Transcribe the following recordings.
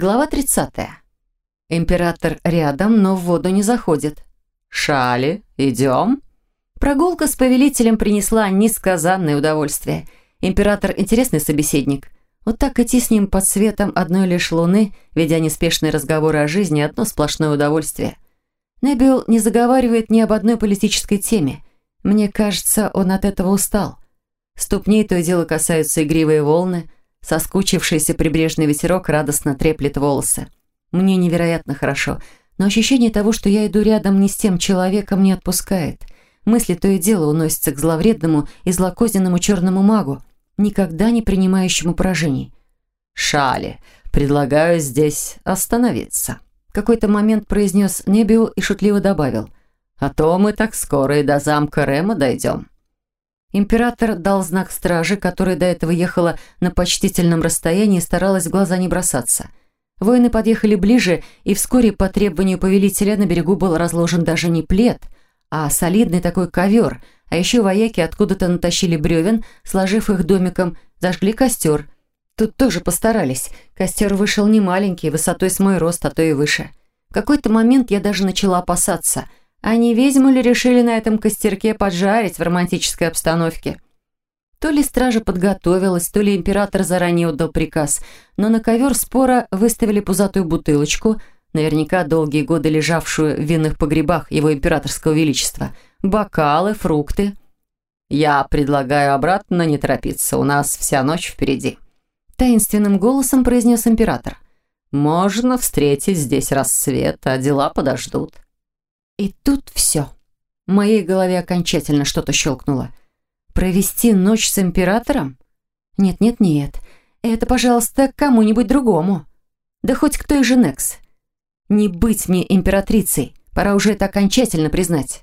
Глава 30. Император рядом, но в воду не заходит. «Шали, идем?» Прогулка с повелителем принесла несказанное удовольствие. Император – интересный собеседник. Вот так идти с ним под светом одной лишь луны, ведя неспешные разговоры о жизни – одно сплошное удовольствие. Небил не заговаривает ни об одной политической теме. Мне кажется, он от этого устал. Ступней то и дело касаются игривые волны, соскучившийся прибрежный ветерок радостно треплет волосы. Мне невероятно хорошо, но ощущение того, что я иду рядом не с тем человеком, не отпускает. Мысли то и дело уносятся к зловредному и злокозненному черному магу, никогда не принимающему поражений. «Шали, предлагаю здесь остановиться», какой-то момент произнес Небиу и шутливо добавил. «А то мы так скоро и до замка Рема дойдем». Император дал знак стражи, которая до этого ехала на почтительном расстоянии и старалась в глаза не бросаться. Воины подъехали ближе, и вскоре по требованию повелителя на берегу был разложен даже не плед, а солидный такой ковер, а еще вояки откуда-то натащили бревен, сложив их домиком, зажгли костер. Тут тоже постарались. Костер вышел не маленький, высотой с мой рост, а то и выше. В какой-то момент я даже начала опасаться – а не ведьму ли решили на этом костерке поджарить в романтической обстановке? То ли стража подготовилась, то ли император заранее отдал приказ, но на ковер спора выставили пузатую бутылочку, наверняка долгие годы лежавшую в винных погребах его императорского величества, бокалы, фрукты. «Я предлагаю обратно не торопиться, у нас вся ночь впереди», таинственным голосом произнес император. «Можно встретить здесь рассвет, а дела подождут». И тут все. В моей голове окончательно что-то щелкнуло. Провести ночь с императором? Нет-нет-нет. Это, пожалуйста, кому-нибудь другому. Да хоть кто и Женекс. Не быть мне императрицей. Пора уже это окончательно признать.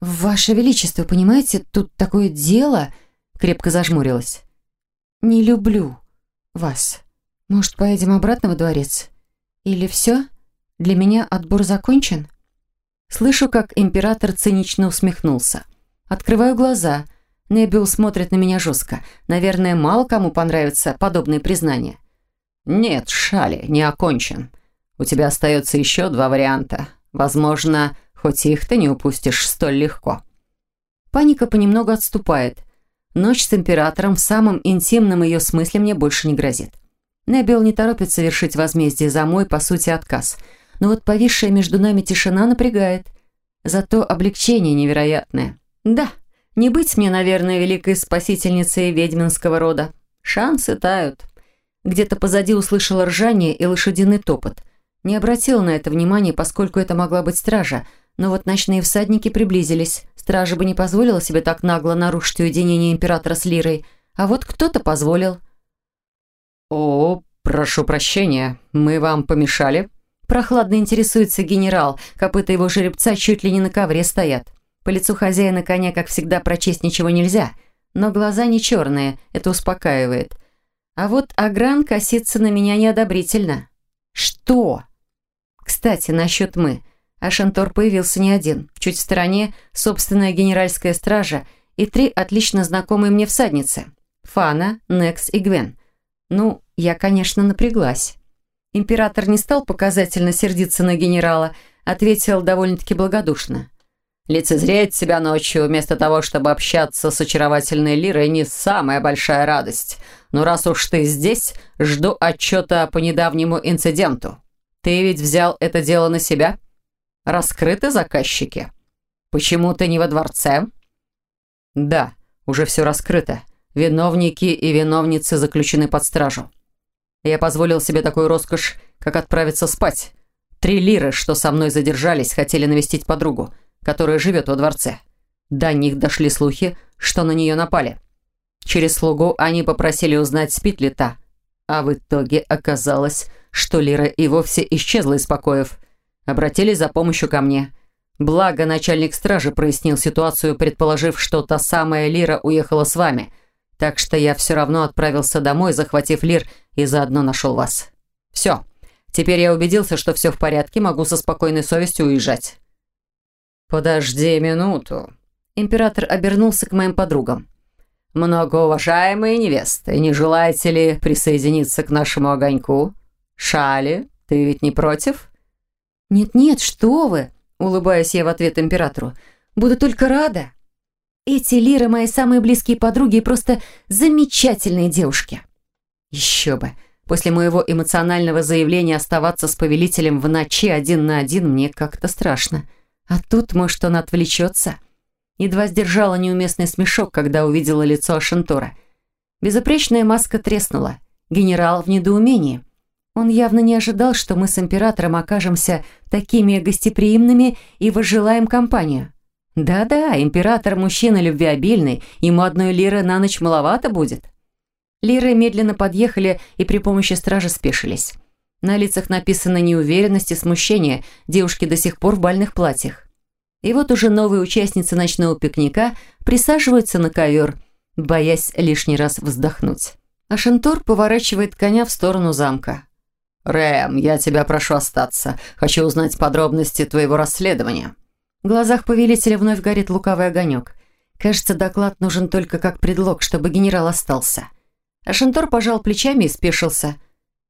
«Ваше Величество, понимаете, тут такое дело...» Крепко зажмурилась. «Не люблю вас. Может, поедем обратно во дворец? Или все? Для меня отбор закончен?» Слышу, как император цинично усмехнулся. Открываю глаза. Небил смотрит на меня жестко. Наверное, мало кому понравится подобные признания. «Нет, Шали, не окончен. У тебя остается еще два варианта. Возможно, хоть их ты не упустишь столь легко». Паника понемногу отступает. Ночь с императором в самом интимном ее смысле мне больше не грозит. Небил не торопится совершить возмездие за мой, по сути, отказ – но вот повисшая между нами тишина напрягает. Зато облегчение невероятное. Да, не быть мне, наверное, великой спасительницей ведьминского рода. Шансы тают. Где-то позади услышала ржание и лошадиный топот. Не обратила на это внимания, поскольку это могла быть стража, но вот ночные всадники приблизились. Стража бы не позволила себе так нагло нарушить уединение императора с Лирой, а вот кто-то позволил. «О, прошу прощения, мы вам помешали?» Прохладно интересуется генерал, копыта его жеребца чуть ли не на ковре стоят. По лицу хозяина коня, как всегда, прочесть ничего нельзя, но глаза не черные, это успокаивает. А вот Агран косится на меня неодобрительно. «Что?» Кстати, насчет «мы». Ашантор появился не один. Чуть в стороне собственная генеральская стража и три отлично знакомые мне всадницы. Фана, Некс и Гвен. Ну, я, конечно, напряглась. Император не стал показательно сердиться на генерала, ответил довольно-таки благодушно. «Лицезреть себя ночью вместо того, чтобы общаться с очаровательной Лирой, не самая большая радость. Но раз уж ты здесь, жду отчета по недавнему инциденту. Ты ведь взял это дело на себя? Раскрыты заказчики? Почему ты не во дворце?» «Да, уже все раскрыто. Виновники и виновницы заключены под стражу. Я позволил себе такую роскошь, как отправиться спать. Три лиры, что со мной задержались, хотели навестить подругу, которая живет во дворце. До них дошли слухи, что на нее напали. Через слугу они попросили узнать, спит ли та. А в итоге оказалось, что Лира и вовсе исчезла из покоев. Обратились за помощью ко мне. Благо, начальник стражи прояснил ситуацию, предположив, что та самая Лира уехала с вами – так что я все равно отправился домой, захватив Лир, и заодно нашел вас. Все. Теперь я убедился, что все в порядке, могу со спокойной совестью уезжать. Подожди минуту. Император обернулся к моим подругам. Многоуважаемые невесты, не желаете ли присоединиться к нашему огоньку? «Шали, ты ведь не против?» «Нет-нет, что вы!» – улыбаюсь я в ответ императору. «Буду только рада. Эти лиры мои самые близкие подруги просто замечательные девушки». Еще бы. После моего эмоционального заявления оставаться с повелителем в ночи один на один мне как-то страшно. А тут, может, он отвлечется? Едва сдержала неуместный смешок, когда увидела лицо Ашентора. Безупречная маска треснула. Генерал в недоумении. Он явно не ожидал, что мы с императором окажемся такими гостеприимными и возжелаем компанию. Да-да, император мужчина любвеобильный, ему одной лиры на ночь маловато будет. Лиры медленно подъехали и при помощи стражи спешились. На лицах написано неуверенность и смущение, девушки до сих пор в бальных платьях. И вот уже новые участницы ночного пикника присаживаются на ковер, боясь лишний раз вздохнуть. А Шентор поворачивает коня в сторону замка. «Рэм, я тебя прошу остаться. Хочу узнать подробности твоего расследования». В глазах повелителя вновь горит лукавый огонек. Кажется, доклад нужен только как предлог, чтобы генерал остался. Ашентор пожал плечами и спешился.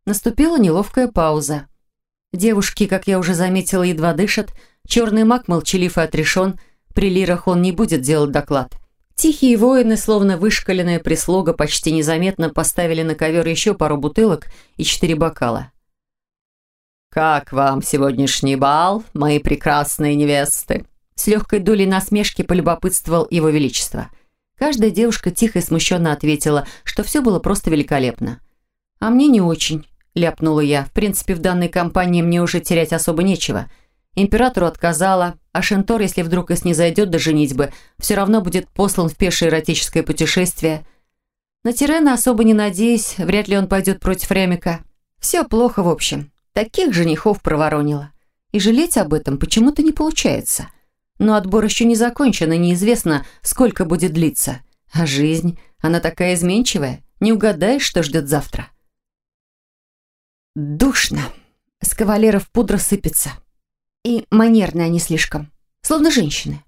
Наступила неловкая пауза. Девушки, как я уже заметила, едва дышат. Черный маг молчалив и отрешен. При лирах он не будет делать доклад. Тихие воины, словно вышкаленная прислуга, почти незаметно поставили на ковер еще пару бутылок и четыре бокала. «Как вам сегодняшний бал, мои прекрасные невесты?» С легкой долей насмешки полюбопытствовал его величество – Каждая девушка тихо и смущенно ответила, что все было просто великолепно. «А мне не очень», – ляпнула я. «В принципе, в данной компании мне уже терять особо нечего. Императору отказала, а Шентор, если вдруг и снизойдет до женитьбы, все равно будет послан в пешее эротическое путешествие. На Тирена особо не надеюсь, вряд ли он пойдет против Ремика. Все плохо, в общем. Таких женихов проворонило. И жалеть об этом почему-то не получается». Но отбор еще не закончен, и неизвестно, сколько будет длиться. А жизнь, она такая изменчивая, не угадаешь, что ждет завтра. Душно. С кавалеров пудра сыпется. И манерные они слишком. Словно женщины.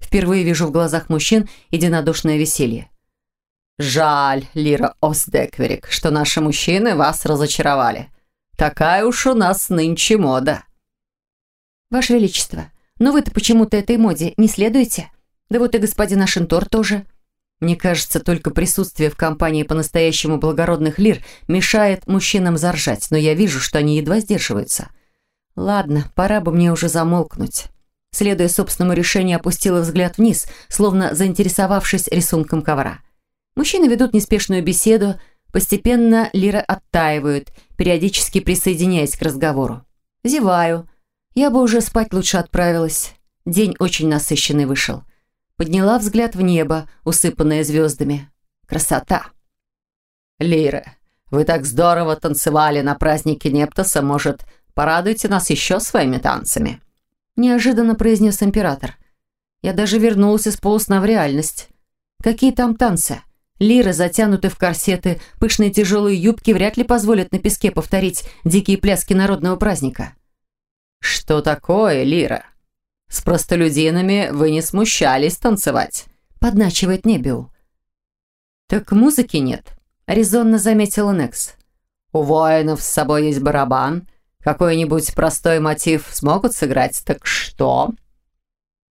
Впервые вижу в глазах мужчин единодушное веселье. «Жаль, Лира Осдекверик, что наши мужчины вас разочаровали. Такая уж у нас нынче мода». «Ваше Величество, но вы-то почему-то этой моде не следуете. Да вот и господин Ашентор тоже. Мне кажется, только присутствие в компании по-настоящему благородных лир мешает мужчинам заржать, но я вижу, что они едва сдерживаются. Ладно, пора бы мне уже замолкнуть. Следуя собственному решению, опустила взгляд вниз, словно заинтересовавшись рисунком ковра. Мужчины ведут неспешную беседу, постепенно лиры оттаивают, периодически присоединяясь к разговору. Зеваю, я бы уже спать лучше отправилась. День очень насыщенный вышел. Подняла взгляд в небо, усыпанное звездами. Красота! Лира, вы так здорово танцевали на празднике Нептоса. Может, порадуйте нас еще своими танцами?» Неожиданно произнес император. Я даже вернулась из полусна в реальность. Какие там танцы? Лиры, затянуты в корсеты, пышные тяжелые юбки вряд ли позволят на песке повторить дикие пляски народного праздника. «Что такое, Лира? С простолюдинами вы не смущались танцевать?» Подначивает Небиу. «Так музыки нет», — резонно заметила Некс. «У воинов с собой есть барабан. Какой-нибудь простой мотив смогут сыграть, так что?»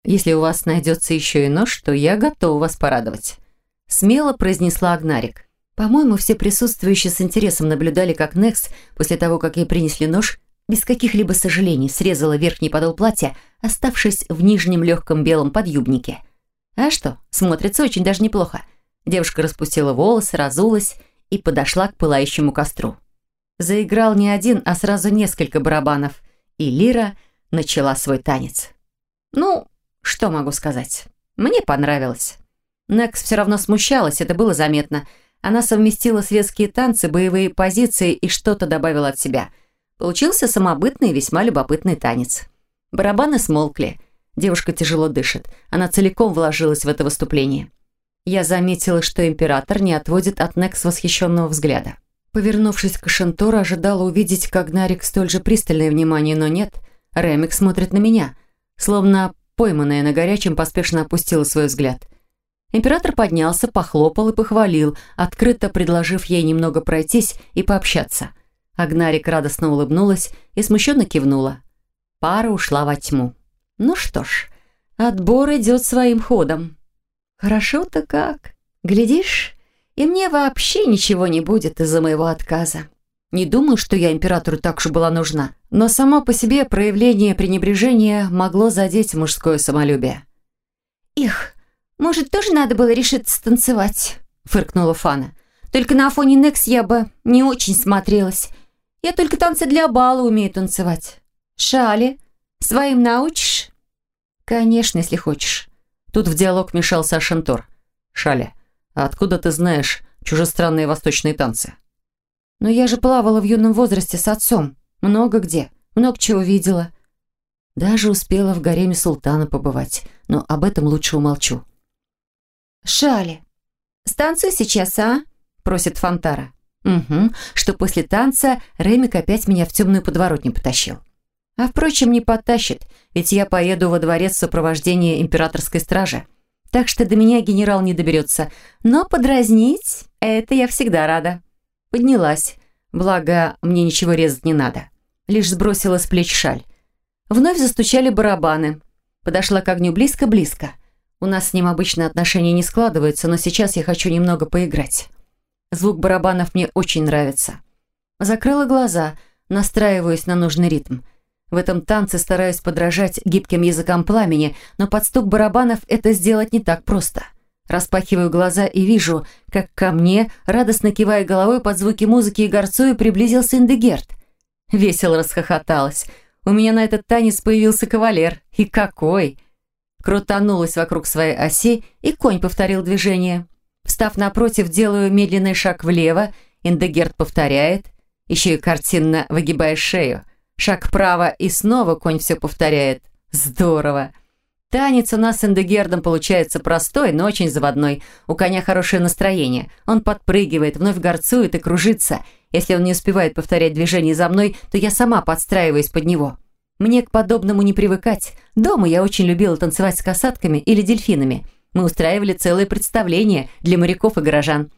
«Если у вас найдется еще и нож, то я готова вас порадовать», — смело произнесла Агнарик. По-моему, все присутствующие с интересом наблюдали, как Некс, после того, как ей принесли нож, без каких-либо сожалений срезала верхний подол платья, оставшись в нижнем легком белом подъюбнике. А что, смотрится очень даже неплохо. Девушка распустила волосы, разулась и подошла к пылающему костру. Заиграл не один, а сразу несколько барабанов, и Лира начала свой танец. Ну, что могу сказать? Мне понравилось. Некс все равно смущалась, это было заметно. Она совместила светские танцы, боевые позиции и что-то добавила от себя – Получился самобытный и весьма любопытный танец. Барабаны смолкли. Девушка тяжело дышит. Она целиком вложилась в это выступление. Я заметила, что император не отводит от Некс восхищенного взгляда. Повернувшись к Шентору, ожидала увидеть как Нарик столь же пристальное внимание, но нет. Ремик смотрит на меня. Словно пойманная на горячем, поспешно опустила свой взгляд. Император поднялся, похлопал и похвалил, открыто предложив ей немного пройтись и пообщаться – Агнарик радостно улыбнулась и смущенно кивнула. Пара ушла во тьму. Ну что ж, отбор идет своим ходом. Хорошо-то как. Глядишь, и мне вообще ничего не будет из-за моего отказа. Не думаю, что я императору так уж была нужна, но само по себе проявление пренебрежения могло задеть мужское самолюбие. «Их, может, тоже надо было решиться танцевать?» – фыркнула Фана. «Только на фоне Некс я бы не очень смотрелась. Я только танцы для бала умею танцевать. Шали, своим научишь?» «Конечно, если хочешь». Тут в диалог мешался Ашентор. «Шаля, а откуда ты знаешь чужестранные восточные танцы?» Но я же плавала в юном возрасте с отцом. Много где. Много чего видела. Даже успела в гареме султана побывать. Но об этом лучше умолчу. «Шали, станцуй сейчас, а?» Просит Фонтара. «Угу, что после танца Ремик опять меня в темную подворотню потащил. А впрочем, не потащит, ведь я поеду во дворец в сопровождении императорской стражи. Так что до меня генерал не доберется. Но подразнить – это я всегда рада». Поднялась. Благо, мне ничего резать не надо. Лишь сбросила с плеч шаль. Вновь застучали барабаны. Подошла к огню близко-близко. У нас с ним обычно отношения не складываются, но сейчас я хочу немного поиграть. Звук барабанов мне очень нравится. Закрыла глаза, настраиваюсь на нужный ритм. В этом танце стараюсь подражать гибким языкам пламени, но под стук барабанов это сделать не так просто. Распахиваю глаза и вижу, как ко мне, радостно кивая головой под звуки музыки и горцую, приблизился Индегерт. Весело расхохоталась. У меня на этот танец появился кавалер. И какой! Крутанулась вокруг своей оси, и конь повторил движение. Встав напротив, делаю медленный шаг влево, Индегерт повторяет, еще и картинно выгибая шею. Шаг вправо, и снова конь все повторяет. Здорово! Танец у нас с Эндегердом получается простой, но очень заводной. У коня хорошее настроение. Он подпрыгивает, вновь горцует и кружится. Если он не успевает повторять движение за мной, то я сама подстраиваюсь под него. Мне к подобному не привыкать. Дома я очень любила танцевать с касатками или дельфинами. Мы устраивали целое представление для моряков и горожан.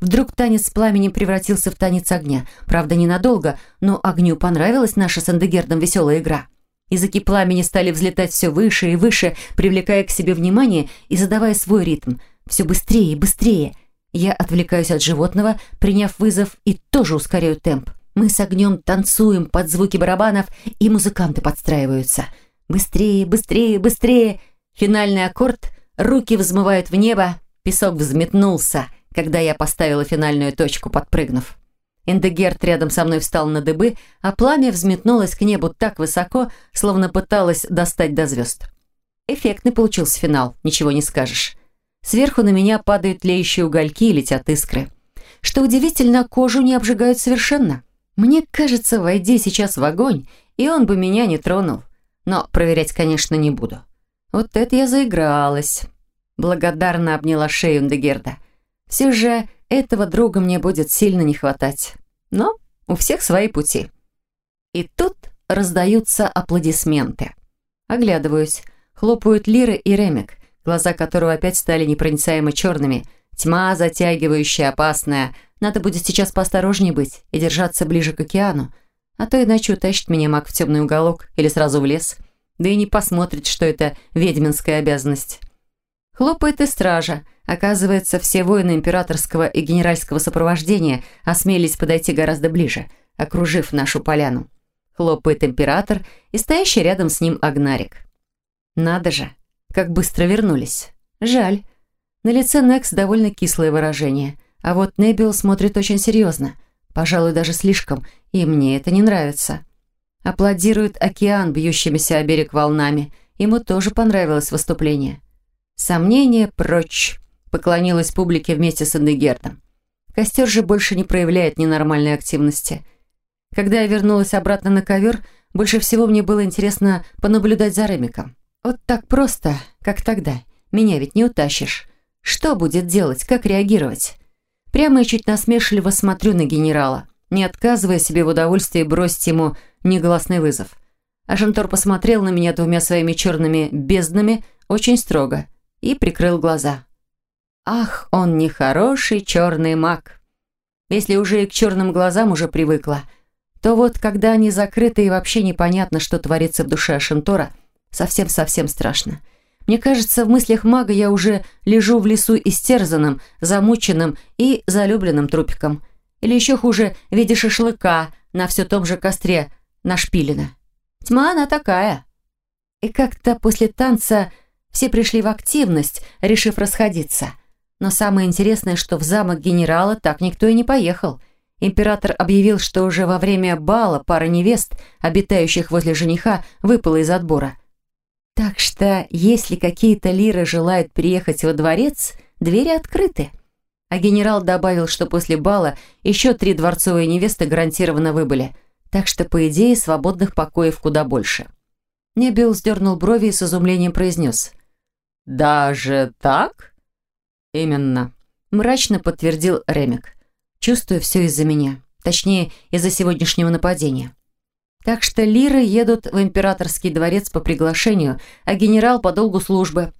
Вдруг танец с пламенем превратился в танец огня. Правда, ненадолго, но огню понравилась наша с Эндегердом веселая игра. Языки пламени стали взлетать все выше и выше, привлекая к себе внимание и задавая свой ритм. Все быстрее и быстрее. Я отвлекаюсь от животного, приняв вызов, и тоже ускоряю темп. Мы с огнем танцуем под звуки барабанов, и музыканты подстраиваются. Быстрее, быстрее, быстрее. Финальный аккорд, руки взмывают в небо, песок взметнулся, когда я поставила финальную точку, подпрыгнув. Эндегерт рядом со мной встал на дыбы, а пламя взметнулось к небу так высоко, словно пыталось достать до звезд. Эффектный получился финал, ничего не скажешь. Сверху на меня падают тлеющие угольки и летят искры. Что удивительно, кожу не обжигают совершенно. Мне кажется, войди сейчас в огонь, и он бы меня не тронул. Но проверять, конечно, не буду. Вот это я заигралась. Благодарно обняла шею Эндегерда. Все же этого друга мне будет сильно не хватать. Но у всех свои пути. И тут раздаются аплодисменты. Оглядываюсь. Хлопают Лиры и Ремик, глаза которого опять стали непроницаемо черными. Тьма затягивающая, опасная. Надо будет сейчас поосторожнее быть и держаться ближе к океану. А то иначе утащит меня маг в темный уголок или сразу в лес. Да и не посмотрит, что это ведьминская обязанность. Хлопает и стража. Оказывается, все воины императорского и генеральского сопровождения осмелились подойти гораздо ближе, окружив нашу поляну. Хлопает император и стоящий рядом с ним Агнарик. Надо же, как быстро вернулись. Жаль. На лице Некс довольно кислое выражение, а вот Небил смотрит очень серьезно. Пожалуй, даже слишком, и мне это не нравится. Аплодирует океан, бьющимися о берег волнами. Ему тоже понравилось выступление. Сомнения прочь. Поклонилась публике вместе с Эндегердом. Костер же больше не проявляет ненормальной активности. Когда я вернулась обратно на ковер, больше всего мне было интересно понаблюдать за Ремиком. Вот так просто, как тогда. Меня ведь не утащишь. Что будет делать, как реагировать? Прямо и чуть насмешливо смотрю на генерала, не отказывая себе в удовольствии бросить ему негласный вызов. А Шантор посмотрел на меня двумя своими черными безднами очень строго – и прикрыл глаза. Ах, он нехороший черный маг. Если уже и к черным глазам уже привыкла, то вот, когда они закрыты и вообще непонятно, что творится в душе Ашентора, совсем-совсем страшно. Мне кажется, в мыслях мага я уже лежу в лесу истерзанным, замученным и залюбленным трупиком. Или еще хуже, в виде шашлыка на все том же костре нашпилено. Тьма она такая. И как-то после танца все пришли в активность, решив расходиться. Но самое интересное, что в замок генерала так никто и не поехал. Император объявил, что уже во время бала пара невест, обитающих возле жениха, выпала из отбора. Так что, если какие-то лиры желают приехать во дворец, двери открыты. А генерал добавил, что после бала еще три дворцовые невесты гарантированно выбыли. Так что, по идее, свободных покоев куда больше. Небил сдернул брови и с изумлением произнес. «Даже так?» «Именно», – мрачно подтвердил Ремик. «Чувствую все из-за меня. Точнее, из-за сегодняшнего нападения. Так что лиры едут в императорский дворец по приглашению, а генерал по долгу службы,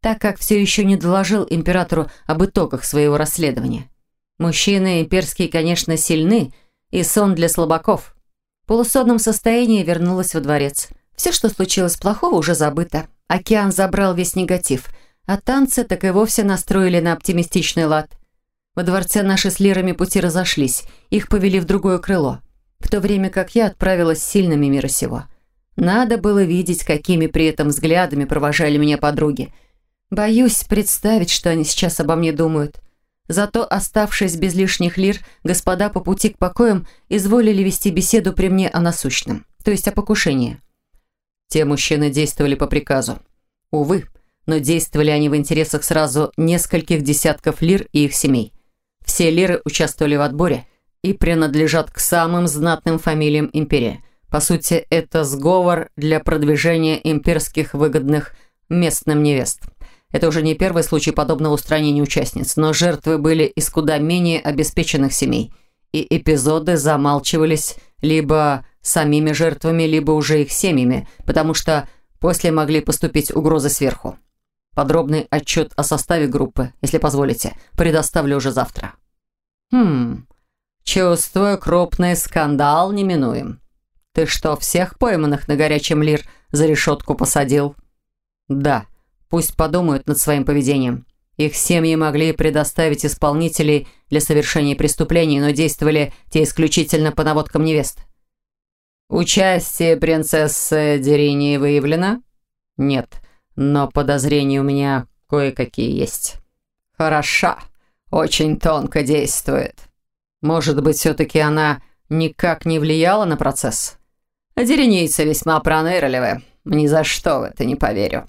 так как все еще не доложил императору об итогах своего расследования. Мужчины имперские, конечно, сильны, и сон для слабаков. В полусонном состоянии вернулась во дворец. Все, что случилось плохого, уже забыто. Океан забрал весь негатив, а танцы так и вовсе настроили на оптимистичный лад. Во дворце наши с лирами пути разошлись, их повели в другое крыло – в то время как я отправилась сильными мира сего. Надо было видеть, какими при этом взглядами провожали меня подруги. Боюсь представить, что они сейчас обо мне думают. Зато, оставшись без лишних лир, господа по пути к покоям изволили вести беседу при мне о насущном, то есть о покушении. Те мужчины действовали по приказу. Увы, но действовали они в интересах сразу нескольких десятков лир и их семей. Все лиры участвовали в отборе – и принадлежат к самым знатным фамилиям империи. По сути, это сговор для продвижения имперских выгодных местным невест. Это уже не первый случай подобного устранения участниц, но жертвы были из куда менее обеспеченных семей, и эпизоды замалчивались либо самими жертвами, либо уже их семьями, потому что после могли поступить угрозы сверху. Подробный отчет о составе группы, если позволите, предоставлю уже завтра. Хм, Чувствую, крупный скандал неминуем. Ты что, всех пойманных на горячем лир за решетку посадил? Да, пусть подумают над своим поведением. Их семьи могли предоставить исполнителей для совершения преступлений, но действовали те исключительно по наводкам невест. Участие принцессы Дерини выявлено? Нет, но подозрения у меня кое-какие есть. Хороша, очень тонко действует. Может быть, все-таки она никак не влияла на процесс? Деренийцы весьма пронырливы. Ни за что в это не поверю.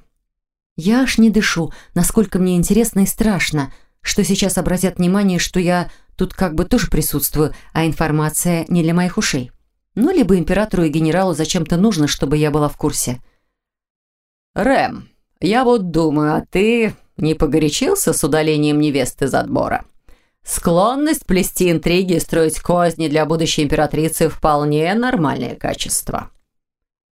Я аж не дышу, насколько мне интересно и страшно, что сейчас обратят внимание, что я тут как бы тоже присутствую, а информация не для моих ушей. Ну, либо императору и генералу зачем-то нужно, чтобы я была в курсе. «Рэм, я вот думаю, а ты не погорячился с удалением невесты из отбора?» Склонность плести интриги и строить козни для будущей императрицы вполне нормальное качество.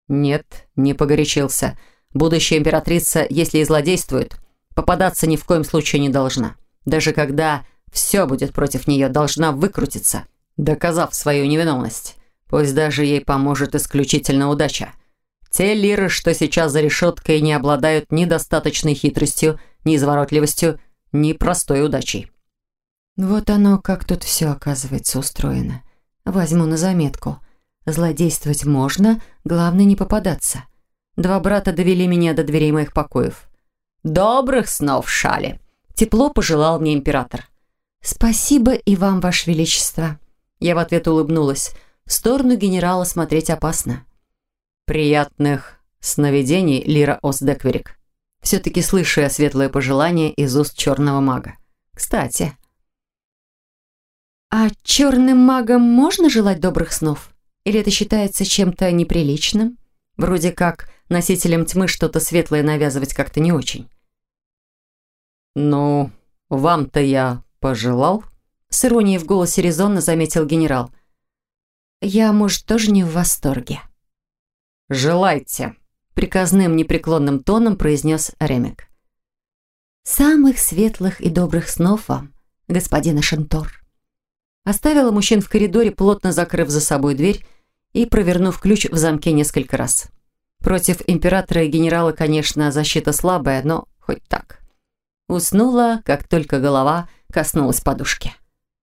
Нет, не погорячился. Будущая императрица, если и злодействует, попадаться ни в коем случае не должна. Даже когда все будет против нее, должна выкрутиться, доказав свою невиновность. Пусть даже ей поможет исключительно удача. Те лиры, что сейчас за решеткой, не обладают ни достаточной хитростью, ни изворотливостью, ни простой удачей. Вот оно, как тут все оказывается устроено. Возьму на заметку. Злодействовать можно, главное не попадаться. Два брата довели меня до дверей моих покоев. «Добрых снов, Шали!» Тепло пожелал мне император. «Спасибо и вам, Ваше Величество». Я в ответ улыбнулась. В сторону генерала смотреть опасно. «Приятных сновидений, Лира Осдекверик». Все-таки слышу я светлое пожелание из уст черного мага. Кстати, а черным магам можно желать добрых снов? Или это считается чем-то неприличным? Вроде как носителям тьмы что-то светлое навязывать как-то не очень. «Ну, вам-то я пожелал?» С иронией в голосе резонно заметил генерал. «Я, может, тоже не в восторге». «Желайте», — приказным непреклонным тоном произнес Ремик. «Самых светлых и добрых снов вам, господин Ашентор». Оставила мужчин в коридоре, плотно закрыв за собой дверь, и провернув ключ в замке несколько раз. Против императора и генерала, конечно, защита слабая, но хоть так. Уснула, как только голова коснулась подушки.